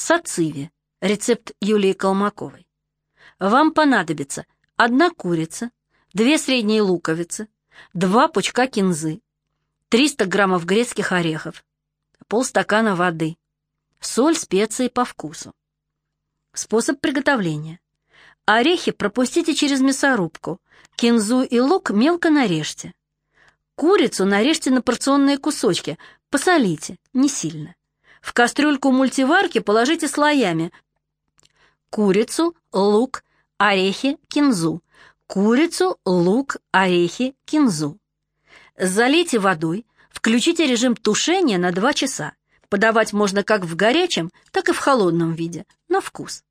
Сациви. Рецепт Юлии Колмаковой. Вам понадобится одна курица, две средние луковицы, два пучка кинзы, 300 граммов грецких орехов, полстакана воды, соль, специи по вкусу. Способ приготовления. Орехи пропустите через мясорубку, кинзу и лук мелко нарежьте. Курицу нарежьте на порционные кусочки, посолите, не сильно. В кастрюльку мультиварки положите слоями курицу, лук, орехи, кинзу. Курицу, лук, орехи, кинзу. Залейте водой, включите режим тушения на 2 часа. Подавать можно как в горячем, так и в холодном виде, на вкус.